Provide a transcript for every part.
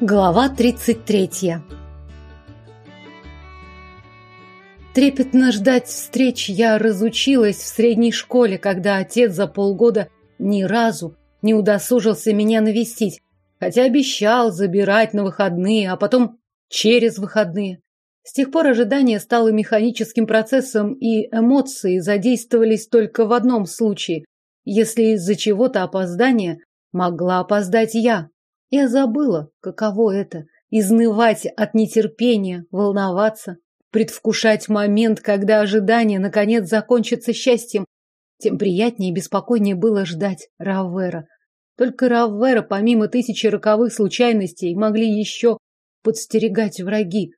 Глава 33 Трепетно ждать встреч я разучилась в средней школе, когда отец за полгода ни разу не удосужился меня навестить, хотя обещал забирать на выходные, а потом через выходные. С тех пор ожидание стало механическим процессом, и эмоции задействовались только в одном случае, если из-за чего-то опоздания могла опоздать я. Я забыла, каково это – изнывать от нетерпения, волноваться, предвкушать момент, когда ожидание наконец закончится счастьем. Тем приятнее и беспокойнее было ждать Раввера. Только Раввера, помимо тысячи роковых случайностей, могли еще подстерегать враги.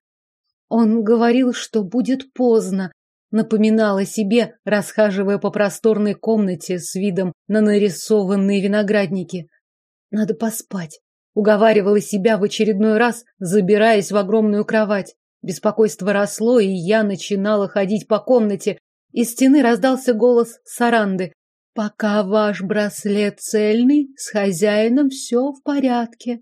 Он говорил, что будет поздно, напоминала себе, расхаживая по просторной комнате с видом на нарисованные виноградники. Надо поспать. Уговаривала себя в очередной раз, забираясь в огромную кровать. Беспокойство росло, и я начинала ходить по комнате. Из стены раздался голос Саранды. «Пока ваш браслет цельный, с хозяином все в порядке».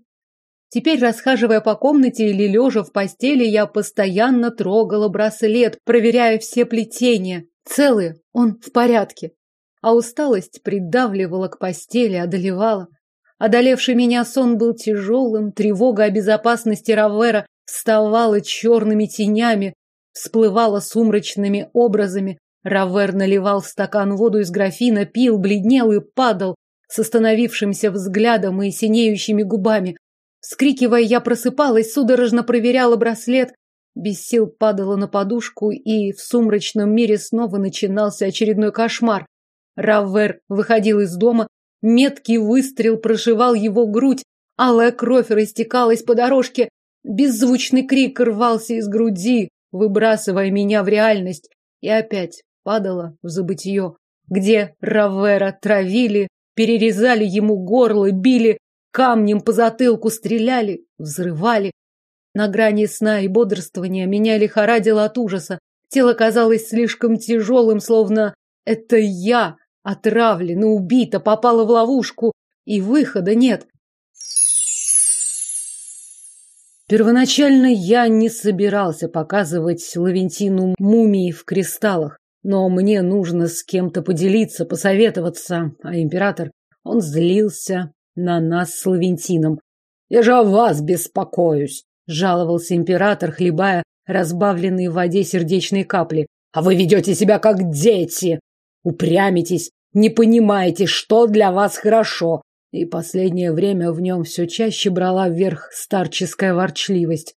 Теперь, расхаживая по комнате или лежа в постели, я постоянно трогала браслет, проверяя все плетения. Целые, он в порядке. А усталость придавливала к постели, одолевала. Одолевший меня сон был тяжелым, тревога о безопасности Равера вставала черными тенями, всплывала сумрачными образами. Равер наливал в стакан воду из графина, пил, бледнел и падал с остановившимся взглядом и синеющими губами. Скрикивая, я просыпалась, судорожно проверяла браслет, без сил падала на подушку, и в сумрачном мире снова начинался очередной кошмар. Раввер выходил из дома, Меткий выстрел прошивал его грудь, алая кровь растекалась по дорожке. Беззвучный крик рвался из груди, выбрасывая меня в реальность, и опять падала в забытье, где Равера травили, перерезали ему горло, били, камнем по затылку стреляли, взрывали. На грани сна и бодрствования меня лихорадило от ужаса. Тело казалось слишком тяжелым, словно это я Отравлена, убита, попала в ловушку, и выхода нет. Первоначально я не собирался показывать Лавентину мумии в кристаллах, но мне нужно с кем-то поделиться, посоветоваться, а император, он злился на нас с Лавентином. «Я же о вас беспокоюсь», — жаловался император, хлебая разбавленные в воде сердечные капли. «А вы ведете себя как дети! Упрямитесь, не понимаете, что для вас хорошо. И последнее время в нем все чаще брала вверх старческая ворчливость.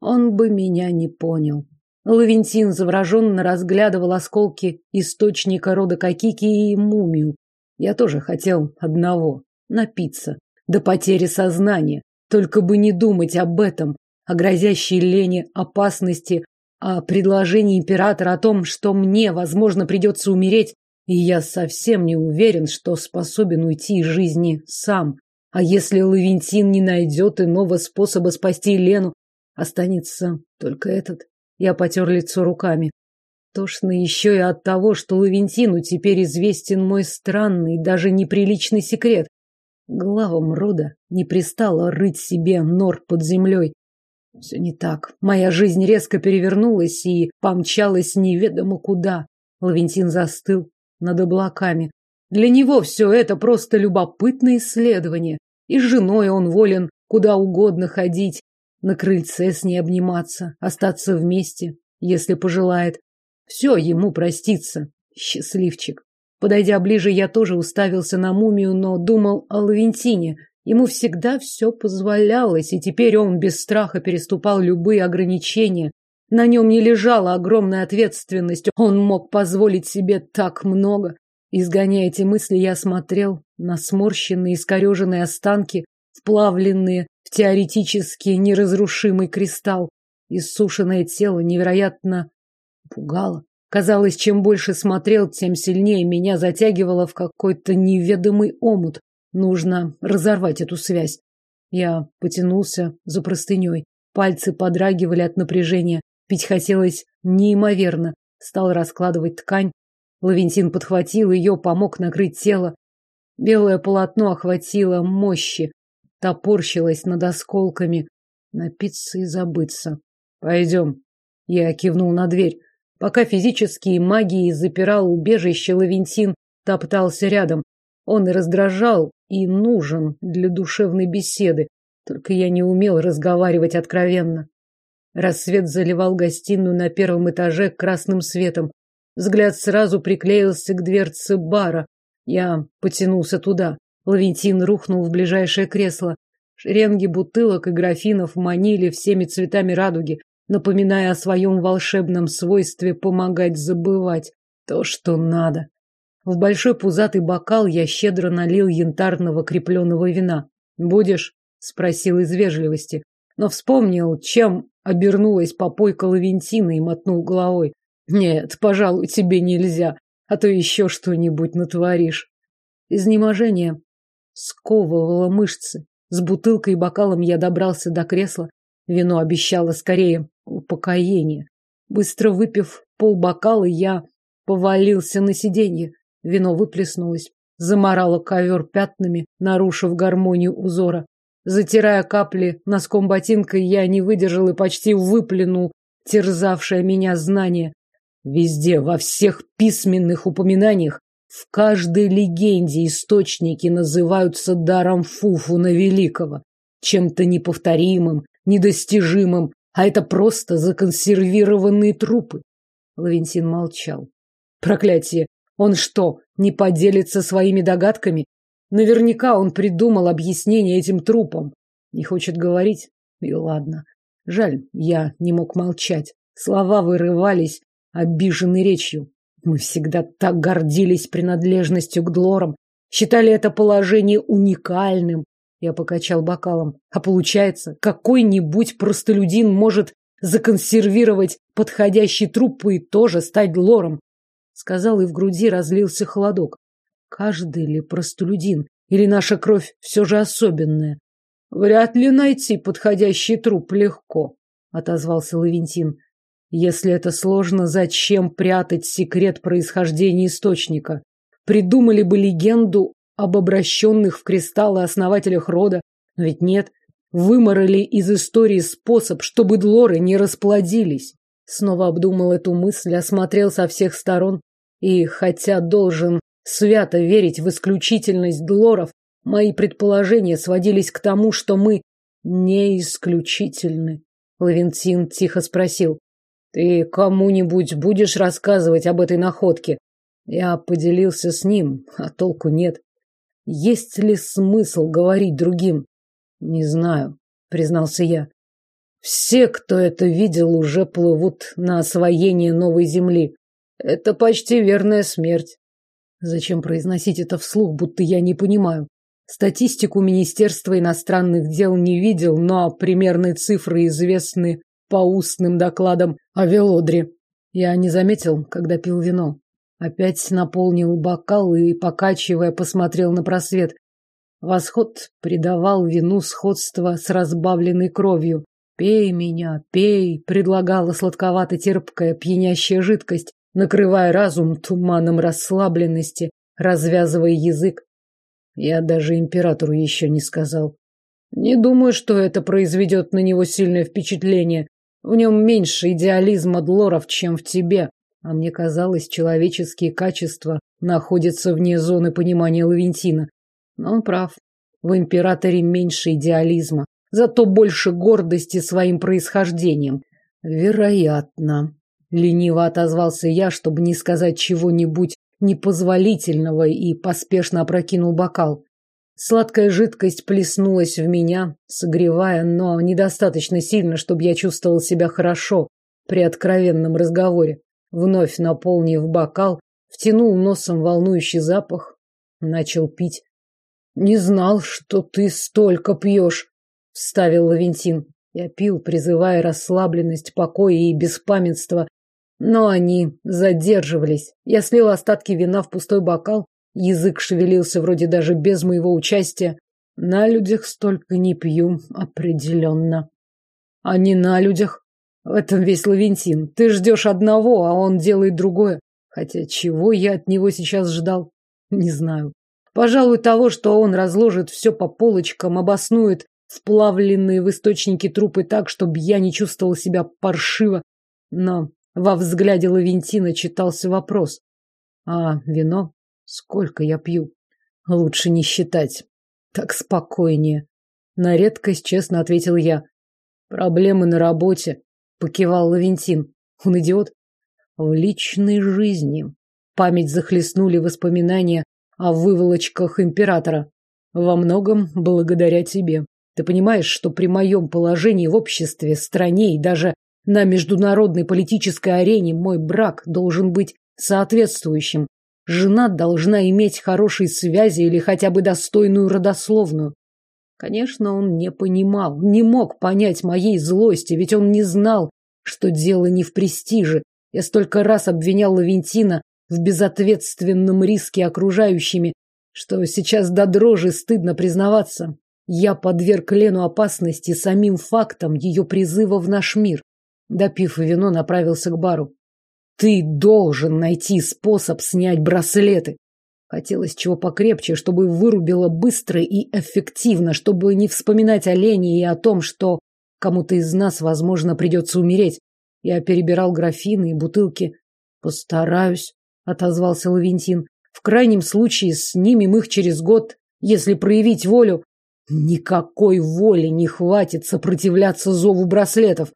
Он бы меня не понял. Лавентин завороженно разглядывал осколки источника рода Кокики и мумию. Я тоже хотел одного — напиться до потери сознания. Только бы не думать об этом, о грозящей лени, опасности, о предложении императора о том, что мне, возможно, придется умереть, и я совсем не уверен, что способен уйти из жизни сам. А если Лавентин не найдет иного способа спасти Лену, останется только этот. Я потер лицо руками. Тошно еще и от того, что Лавентину теперь известен мой странный, даже неприличный секрет. Главам рода не пристало рыть себе нор под землей. Все не так. Моя жизнь резко перевернулась и помчалась неведомо куда. Лавентин застыл, над облаками. Для него все это просто любопытное исследование. И с женой он волен куда угодно ходить, на крыльце с ней обниматься, остаться вместе, если пожелает. Все ему простится. Счастливчик. Подойдя ближе, я тоже уставился на мумию, но думал о Лавентине. Ему всегда все позволялось, и теперь он без страха переступал любые ограничения, на нем не лежала огромная ответственность. Он мог позволить себе так много. Изгоняя эти мысли, я смотрел на сморщенные, искореженные останки, вплавленные в теоретически неразрушимый кристалл. Иссушенное тело невероятно пугало. Казалось, чем больше смотрел, тем сильнее меня затягивало в какой-то неведомый омут. Нужно разорвать эту связь. Я потянулся за простыней. Пальцы подрагивали от напряжения. Пить хотелось неимоверно. Стал раскладывать ткань. Лавентин подхватил ее, помог накрыть тело. Белое полотно охватило мощи, топорщилось над осколками. Напиться и забыться. Пойдем. Я кивнул на дверь. Пока физические магии запирал убежище, Лавентин топтался рядом. Он и раздражал, и нужен для душевной беседы. Только я не умел разговаривать откровенно. Рассвет заливал гостиную на первом этаже красным светом. Взгляд сразу приклеился к дверце бара. Я потянулся туда. Лавентин рухнул в ближайшее кресло. Шеренги бутылок и графинов манили всеми цветами радуги, напоминая о своем волшебном свойстве помогать забывать то, что надо. В большой пузатый бокал я щедро налил янтарного крепленного вина. «Будешь?» — спросил из вежливости, но вспомнил, чем обернулась попойка Лавентина и мотнул головой. «Нет, пожалуй, тебе нельзя, а то еще что-нибудь натворишь». Изнеможение сковывало мышцы. С бутылкой и бокалом я добрался до кресла. Вино обещало скорее упокоение. Быстро выпив полбокала, я повалился на сиденье. Вино выплеснулось, заморало ковер пятнами, нарушив гармонию узора. Затирая капли носком ботинка, я не выдержал и почти выплюнул терзавшее меня знание. Везде, во всех письменных упоминаниях в каждой легенде источники называются даром Фуфуна Великого, чем-то неповторимым, недостижимым, а это просто законсервированные трупы. Лавентин молчал. Проклятие! Он что, не поделится своими догадками? Наверняка он придумал объяснение этим трупам. Не хочет говорить? И ладно. Жаль, я не мог молчать. Слова вырывались обиженной речью. Мы всегда так гордились принадлежностью к Длорам, считали это положение уникальным. Я покачал бокалом. А получается, какой-нибудь простолюдин может законсервировать подходящий труп и тоже стать Длором. Сказал, и в груди разлился холодок. Каждый ли простолюдин, или наша кровь все же особенная? Вряд ли найти подходящий труп легко, отозвался Лавентин. Если это сложно, зачем прятать секрет происхождения источника? Придумали бы легенду об обращенных в кристаллы основателях рода, но ведь нет. Выморали из истории способ, чтобы длоры не расплодились. Снова обдумал эту мысль, осмотрел со всех сторон. И, хотя должен свято верить в исключительность длоров, мои предположения сводились к тому, что мы не исключительны. Лавентин тихо спросил. Ты кому-нибудь будешь рассказывать об этой находке? Я поделился с ним, а толку нет. Есть ли смысл говорить другим? Не знаю, признался я. Все, кто это видел, уже плывут на освоение новой земли. Это почти верная смерть. Зачем произносить это вслух, будто я не понимаю? Статистику Министерства иностранных дел не видел, но примерные цифры известны по устным докладам о Велодре. Я не заметил, когда пил вино. Опять наполнил бокал и, покачивая, посмотрел на просвет. Восход придавал вину сходство с разбавленной кровью. «Пей меня, пей!» — предлагала сладковато-терпкая пьянящая жидкость, накрывая разум туманом расслабленности, развязывая язык. Я даже императору еще не сказал. Не думаю, что это произведет на него сильное впечатление. В нем меньше идеализма Длоров, чем в тебе. А мне казалось, человеческие качества находятся вне зоны понимания Лавентина. Но он прав. В императоре меньше идеализма, зато больше гордости своим происхождением. Вероятно. Лениво отозвался я, чтобы не сказать чего-нибудь непозволительного и поспешно опрокинул бокал. Сладкая жидкость плеснулась в меня, согревая, но недостаточно сильно, чтобы я чувствовал себя хорошо при откровенном разговоре. Вновь наполнив бокал, втянул носом волнующий запах, начал пить. «Не знал, что ты столько пьешь», — вставил Лавентин. Я пил, призывая расслабленность, покой и беспамятство, но они задерживались. Я слил остатки вина в пустой бокал, Язык шевелился вроде даже без моего участия. На людях столько не пью, определенно. А не на людях. В этом весь Лавентин. Ты ждешь одного, а он делает другое. Хотя чего я от него сейчас ждал? Не знаю. Пожалуй, того, что он разложит все по полочкам, обоснует вплавленные в источники трупы так, чтобы я не чувствовал себя паршиво. Но во взгляде Лавентина читался вопрос. А вино? Сколько я пью? Лучше не считать. Так спокойнее. На редкость честно ответил я. Проблемы на работе, покивал Лавентин. Он идиот. В личной жизни. Память захлестнули воспоминания о выволочках императора. Во многом благодаря тебе. Ты понимаешь, что при моем положении в обществе, стране и даже на международной политической арене мой брак должен быть соответствующим. Жена должна иметь хорошие связи или хотя бы достойную родословную. Конечно, он не понимал, не мог понять моей злости, ведь он не знал, что дело не в престиже. Я столько раз обвинял Лавентина в безответственном риске окружающими, что сейчас до дрожи стыдно признаваться. Я подверг Лену опасности самим фактом ее призыва в наш мир. Допив вино, направился к бару. Ты должен найти способ снять браслеты. Хотелось чего покрепче, чтобы вырубило быстро и эффективно, чтобы не вспоминать о Лене и о том, что кому-то из нас, возможно, придется умереть. Я перебирал графины и бутылки. Постараюсь, отозвался Лавентин. В крайнем случае снимем их через год, если проявить волю. Никакой воли не хватит сопротивляться зову браслетов.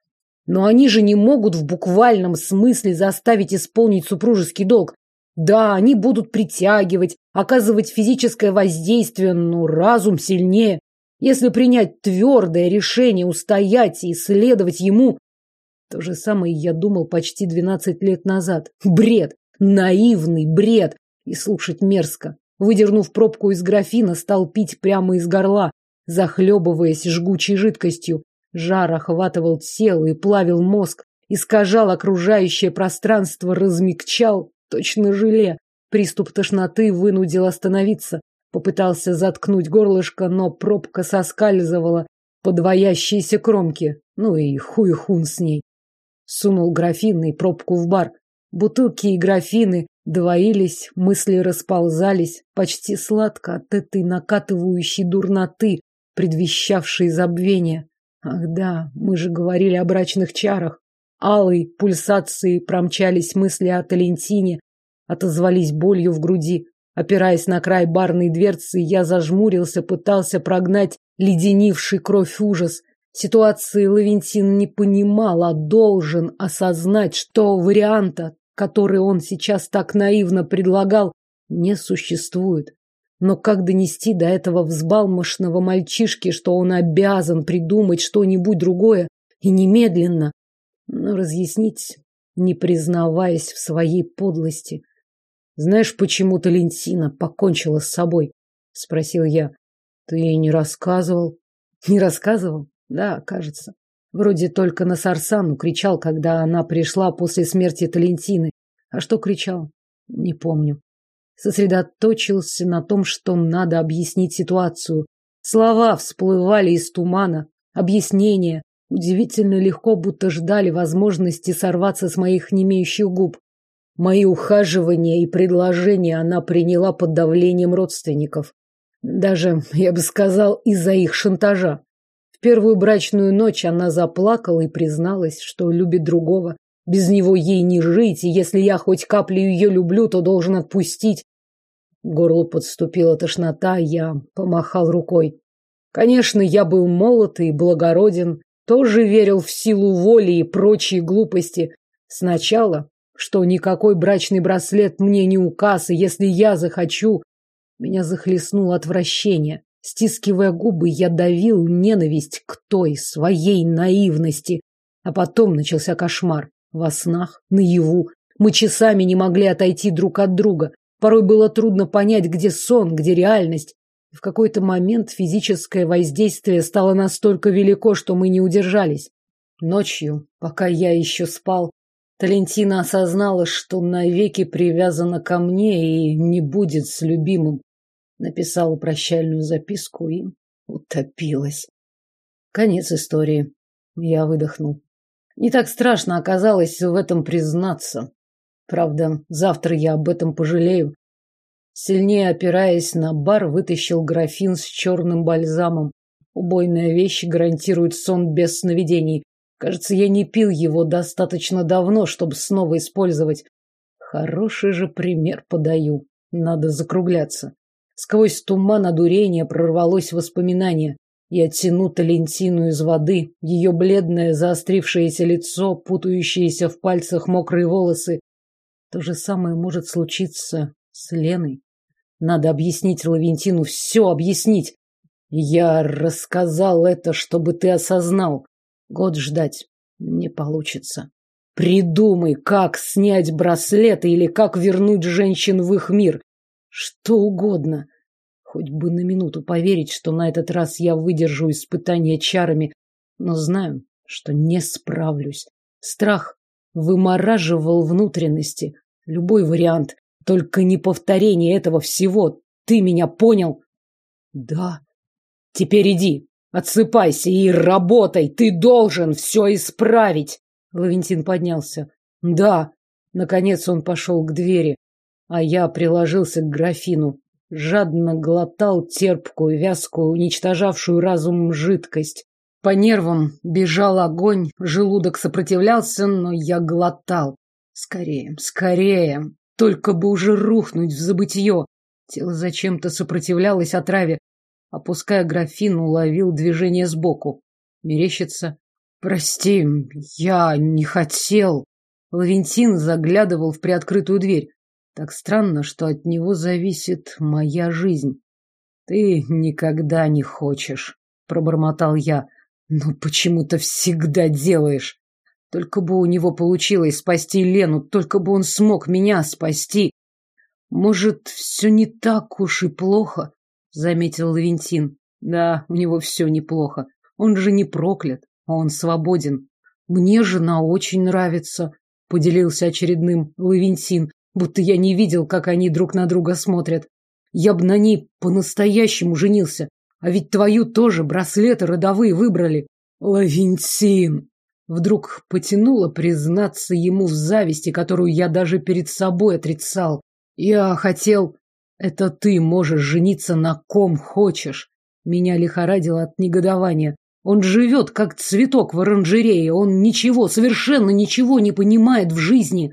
Но они же не могут в буквальном смысле заставить исполнить супружеский долг. Да, они будут притягивать, оказывать физическое воздействие, но разум сильнее. Если принять твердое решение устоять и следовать ему... То же самое я думал почти двенадцать лет назад. Бред! Наивный бред! И слушать мерзко. Выдернув пробку из графина, стал пить прямо из горла, захлебываясь жгучей жидкостью. Жар охватывал тело и плавил мозг, искажал окружающее пространство, размягчал, точно желе. Приступ тошноты вынудил остановиться. Попытался заткнуть горлышко, но пробка соскальзывала по двоящейся кромке. Ну и хуй-хун с ней. Сунул графин и пробку в бар. Бутылки и графины двоились, мысли расползались, почти сладко от этой накатывающей дурноты, предвещавшей забвение. Ах да, мы же говорили о брачных чарах. Алой пульсации промчались мысли о Талентине, отозвались болью в груди. Опираясь на край барной дверцы, я зажмурился, пытался прогнать леденивший кровь ужас. Ситуации Лавентин не понимал, а должен осознать, что варианта, который он сейчас так наивно предлагал, не существует. Но как донести до этого взбалмошного мальчишки, что он обязан придумать что-нибудь другое и немедленно? Но разъяснить, не признаваясь в своей подлости. Знаешь, почему Талентина покончила с собой? Спросил я. Ты не рассказывал? Не рассказывал? Да, кажется. Вроде только на Сарсану кричал, когда она пришла после смерти Талентины. А что кричал? Не помню сосредоточился на том, что надо объяснить ситуацию. Слова всплывали из тумана, объяснения удивительно легко, будто ждали возможности сорваться с моих немеющих губ. Мои ухаживания и предложения она приняла под давлением родственников. Даже, я бы сказал, из-за их шантажа. В первую брачную ночь она заплакала и призналась, что любит другого. Без него ей не жить, и если я хоть каплю ее люблю, то должен отпустить. Горлу подступила тошнота, я помахал рукой. Конечно, я был молод и благороден, тоже верил в силу воли и прочие глупости. Сначала, что никакой брачный браслет мне не указ, и если я захочу... Меня захлестнуло отвращение. Стискивая губы, я давил ненависть к той своей наивности. А потом начался кошмар. Во снах, наяву. Мы часами не могли отойти друг от друга. Порой было трудно понять, где сон, где реальность. И в какой-то момент физическое воздействие стало настолько велико, что мы не удержались. Ночью, пока я еще спал, Талентина осознала, что навеки привязана ко мне и не будет с любимым. Написала прощальную записку и утопилась. Конец истории. Я выдохнул. Не так страшно оказалось в этом признаться. Правда, завтра я об этом пожалею. Сильнее опираясь на бар, вытащил графин с черным бальзамом. Убойная вещь гарантирует сон без сновидений. Кажется, я не пил его достаточно давно, чтобы снова использовать. Хороший же пример подаю. Надо закругляться. Сквозь туман одурения прорвалось воспоминание. Я тяну Талентину из воды, ее бледное заострившееся лицо, путающиеся в пальцах мокрые волосы. То же самое может случиться с Леной. Надо объяснить Лавентину, все объяснить. Я рассказал это, чтобы ты осознал. Год ждать не получится. Придумай, как снять браслеты или как вернуть женщин в их мир. Что угодно. Хоть бы на минуту поверить, что на этот раз я выдержу испытание чарами, но знаю, что не справлюсь. Страх вымораживал внутренности. Любой вариант, только не повторение этого всего. Ты меня понял? Да. Теперь иди, отсыпайся и работай. Ты должен все исправить. Лавентин поднялся. Да. Наконец он пошел к двери, а я приложился к графину жадно глотал терпкую, вязкую, уничтожавшую разум жидкость. По нервам бежал огонь, желудок сопротивлялся, но я глотал. Скорее, скорее, только бы уже рухнуть в забытье. Тело зачем-то сопротивлялось отраве. Опуская графин, уловил движение сбоку. Мерещится. «Прости, я не хотел». Лавентин заглядывал в приоткрытую дверь. Так странно, что от него зависит моя жизнь. Ты никогда не хочешь, пробормотал я. Но почему-то всегда делаешь. Только бы у него получилось спасти Лену, только бы он смог меня спасти. Может, все не так уж и плохо, заметил Лавентин. Да, у него все неплохо. Он же не проклят, а он свободен. Мне жена очень нравится, поделился очередным Лавентин будто я не видел, как они друг на друга смотрят. Я бы на ней по-настоящему женился. А ведь твою тоже браслеты родовые выбрали. Лавентин! Вдруг потянуло признаться ему в зависти, которую я даже перед собой отрицал. Я хотел... Это ты можешь жениться на ком хочешь. Меня лихорадило от негодования. Он живет, как цветок в оранжерее. Он ничего, совершенно ничего не понимает в жизни.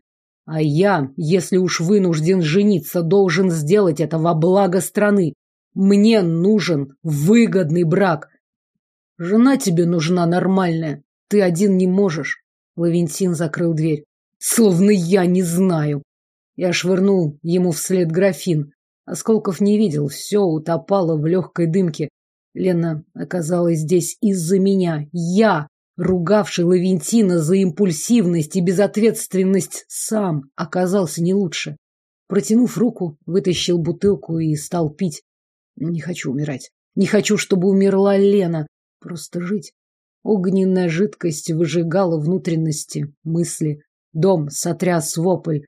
А я, если уж вынужден жениться, должен сделать это во благо страны. Мне нужен выгодный брак. Жена тебе нужна нормальная. Ты один не можешь. Лавентин закрыл дверь. Словно я не знаю. Я швырнул ему вслед графин. Осколков не видел, все утопало в легкой дымке. Лена оказалась здесь из-за меня. Я ругавший Лавентина за импульсивность и безответственность, сам оказался не лучше. Протянув руку, вытащил бутылку и стал пить. Не хочу умирать. Не хочу, чтобы умерла Лена. Просто жить. Огненная жидкость выжигала внутренности, мысли. Дом сотряс вопль.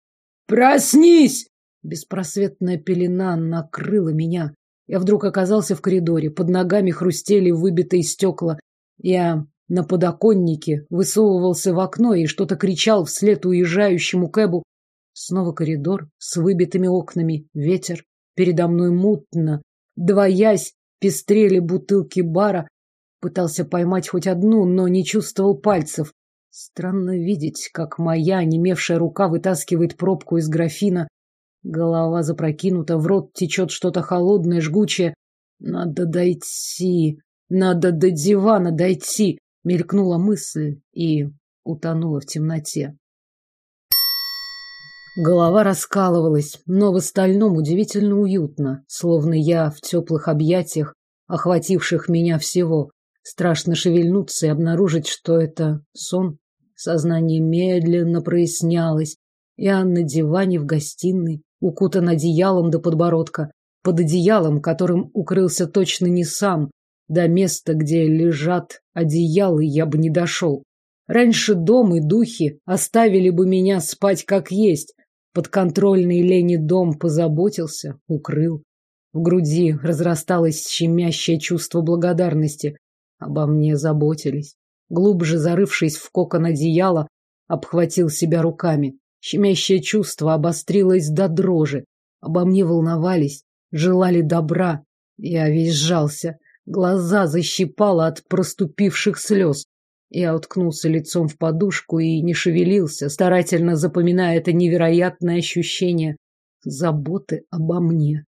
«Проснись!» Беспросветная пелена накрыла меня. Я вдруг оказался в коридоре. Под ногами хрустели выбитые стекла. Я на подоконнике, высовывался в окно и что-то кричал вслед уезжающему Кэбу. Снова коридор с выбитыми окнами, ветер. Передо мной мутно, двоясь, пестрели бутылки бара. Пытался поймать хоть одну, но не чувствовал пальцев. Странно видеть, как моя немевшая рука вытаскивает пробку из графина. Голова запрокинута, в рот течет что-то холодное, жгучее. Надо дойти, надо до дивана дойти. Мелькнула мысль и утонула в темноте. Голова раскалывалась, но в остальном удивительно уютно, словно я в теплых объятиях, охвативших меня всего. Страшно шевельнуться и обнаружить, что это сон. Сознание медленно прояснялось. Я на диване в гостиной, укутан одеялом до подбородка, под одеялом, которым укрылся точно не сам, до места, где лежат одеялы, я бы не дошел. Раньше дом и духи оставили бы меня спать как есть. Подконтрольный Лене дом позаботился, укрыл. В груди разрасталось щемящее чувство благодарности. Обо мне заботились. Глубже зарывшись в кокон одеяла, обхватил себя руками. Щемящее чувство обострилось до дрожи. Обо мне волновались, желали добра. Я весь сжался. Глаза защипало от проступивших слез. Я уткнулся лицом в подушку и не шевелился, старательно запоминая это невероятное ощущение заботы обо мне.